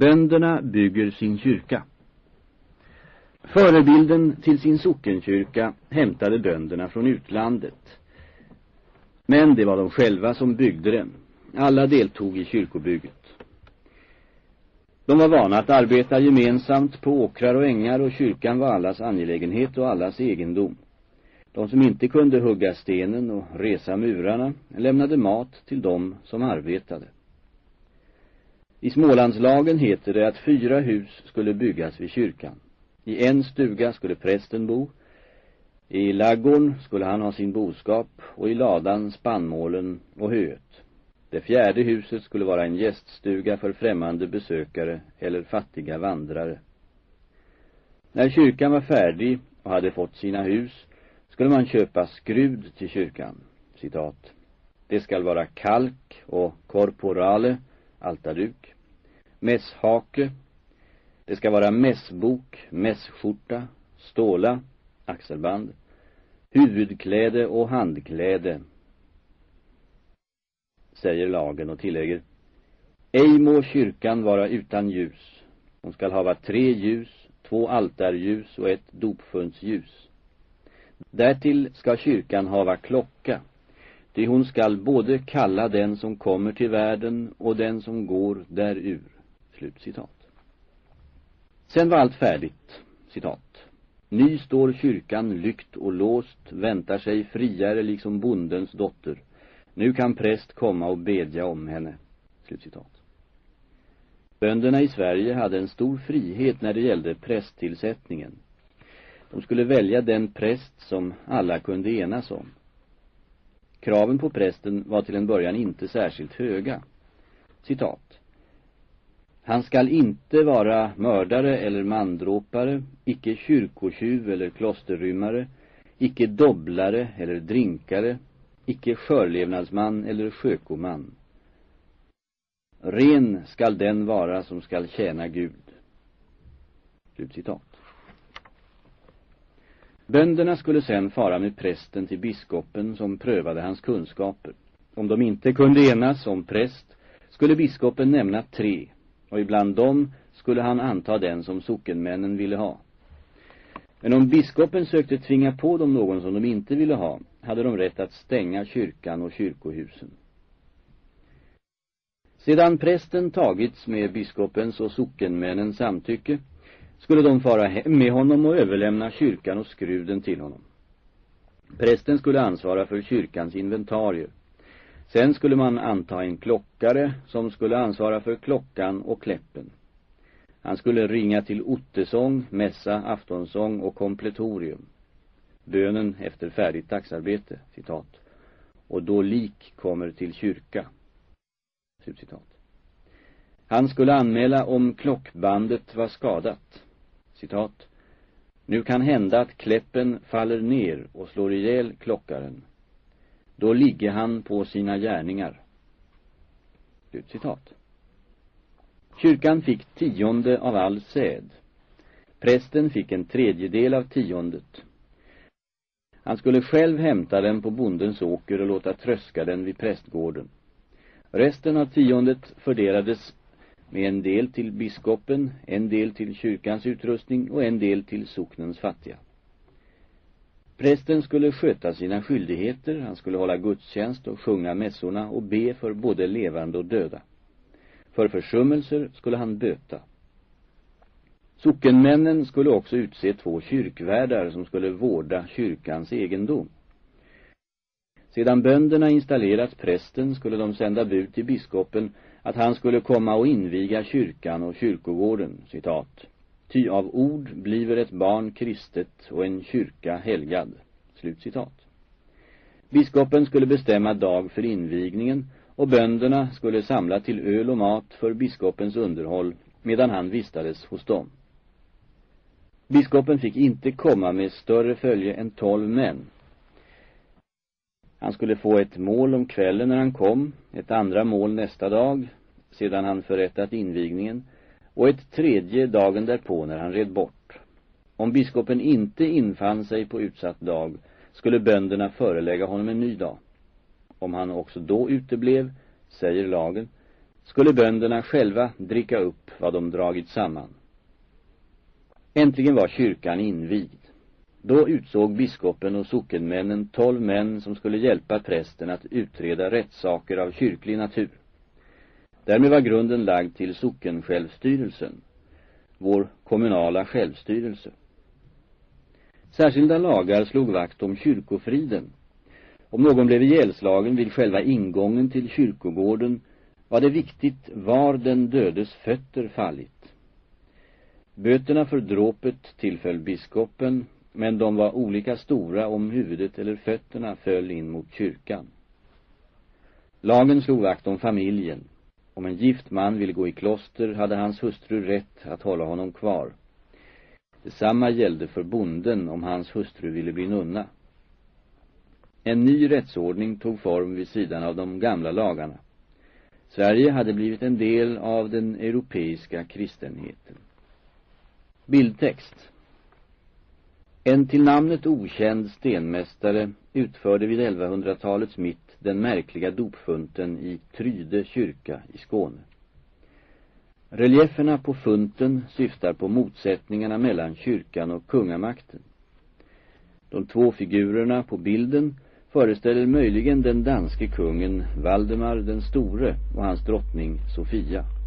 Bönderna bygger sin kyrka. Förebilden till sin sockenkyrka hämtade bönderna från utlandet. Men det var de själva som byggde den. Alla deltog i kyrkobygget. De var vana att arbeta gemensamt på åkrar och ängar och kyrkan var allas angelägenhet och allas egendom. De som inte kunde hugga stenen och resa murarna lämnade mat till dem som arbetade. I Smålandslagen heter det att fyra hus skulle byggas vid kyrkan. I en stuga skulle prästen bo, i laggorn skulle han ha sin boskap och i ladan spannmålen och höet. Det fjärde huset skulle vara en gäststuga för främmande besökare eller fattiga vandrare. När kyrkan var färdig och hade fått sina hus skulle man köpa skrud till kyrkan. Citat. Det skall vara kalk och korporale, altarduk, mässhake, det ska vara mässbok, mässskjorta, ståla, axelband, huvudkläde och handkläde, säger lagen och tillägger, ej må kyrkan vara utan ljus. Hon skall hava tre ljus, två altarljus och ett dopfundsljus. Därtill ska kyrkan hava klocka, ty hon skall både kalla den som kommer till världen och den som går därur. Slut citat. Sen var allt färdigt, citat. Ny står kyrkan lykt och låst, väntar sig friare liksom bondens dotter. Nu kan präst komma och bedja om henne. Slutcitat. Bönderna i Sverige hade en stor frihet när det gällde prästtillsättningen. De skulle välja den präst som alla kunde enas om. Kraven på prästen var till en början inte särskilt höga. Citat. Han skall inte vara mördare eller mandråpare, icke kyrkotjuv eller klosterrymmare, icke dobblare eller drinkare, icke skörlevnadsman eller sjökoman. Ren skall den vara som skall tjäna Gud. Slutcitat. Bönderna skulle sen fara med prästen till biskopen som prövade hans kunskaper. Om de inte kunde enas om präst skulle biskopen nämna tre och ibland dem skulle han anta den som sockenmännen ville ha. Men om biskopen sökte tvinga på dem någon som de inte ville ha, hade de rätt att stänga kyrkan och kyrkohusen. Sedan prästen tagits med biskopens och sockenmännens samtycke skulle de fara hem med honom och överlämna kyrkan och skruden till honom. Prästen skulle ansvara för kyrkans inventarier. Sen skulle man anta en klockare som skulle ansvara för klockan och kläppen. Han skulle ringa till ottesång, mässa, aftonsång och kompletorium. Bönen efter färdigt dagsarbete, citat. Och då lik kommer till kyrka. Slutcitat. Han skulle anmäla om klockbandet var skadat. Citat. Nu kan hända att kläppen faller ner och slår ihjäl klockaren. Då ligger han på sina gärningar. Citat. Kyrkan fick tionde av all säd. Prästen fick en tredjedel av tiondet. Han skulle själv hämta den på bondens åker och låta tröska den vid prästgården. Resten av tiondet fördelades med en del till biskopen, en del till kyrkans utrustning och en del till socknens fattiga. Prästen skulle sköta sina skyldigheter, han skulle hålla gudstjänst och sjunga mässorna och be för både levande och döda. För försummelser skulle han böta. Sockenmännen skulle också utse två kyrkvärdar som skulle vårda kyrkans egendom. Sedan bönderna installerat prästen skulle de sända bud till biskopen att han skulle komma och inviga kyrkan och kyrkogården, citat. Ty av ord bliver ett barn kristet och en kyrka helgad. Slut citat. Biskopen skulle bestämma dag för invigningen och bönderna skulle samla till öl och mat för biskopens underhåll medan han vistades hos dem. Biskopen fick inte komma med större följe än tolv män. Han skulle få ett mål om kvällen när han kom, ett andra mål nästa dag, sedan han förrättat invigningen, och ett tredje dagen därpå när han red bort. Om biskopen inte infann sig på utsatt dag skulle bönderna förelägga honom en ny dag. Om han också då uteblev, säger lagen, skulle bönderna själva dricka upp vad de dragit samman. Äntligen var kyrkan invigd. Då utsåg biskopen och sockenmännen tolv män som skulle hjälpa prästen att utreda rättssaker av kyrklig natur. Därmed var grunden lagd till sockensjälvstyrelsen, vår kommunala självstyrelse. Särskilda lagar slog vakt om kyrkofriden. Om någon blev ihjälslagen vid själva ingången till kyrkogården var det viktigt var den dödes fötter fallit. Böterna för dråpet tillföll biskopen, men de var olika stora om huvudet eller fötterna föll in mot kyrkan. Lagen slog vakt om familjen. Om en gift man ville gå i kloster hade hans hustru rätt att hålla honom kvar. Detsamma gällde för bonden om hans hustru ville bli nunna. En ny rättsordning tog form vid sidan av de gamla lagarna. Sverige hade blivit en del av den europeiska kristenheten. Bildtext en till namnet okänd stenmästare utförde vid 1100-talets mitt den märkliga dopfunten i Tryde kyrka i Skåne. Relieferna på funten syftar på motsättningarna mellan kyrkan och kungamakten. De två figurerna på bilden föreställer möjligen den danske kungen Valdemar den store och hans drottning Sofia.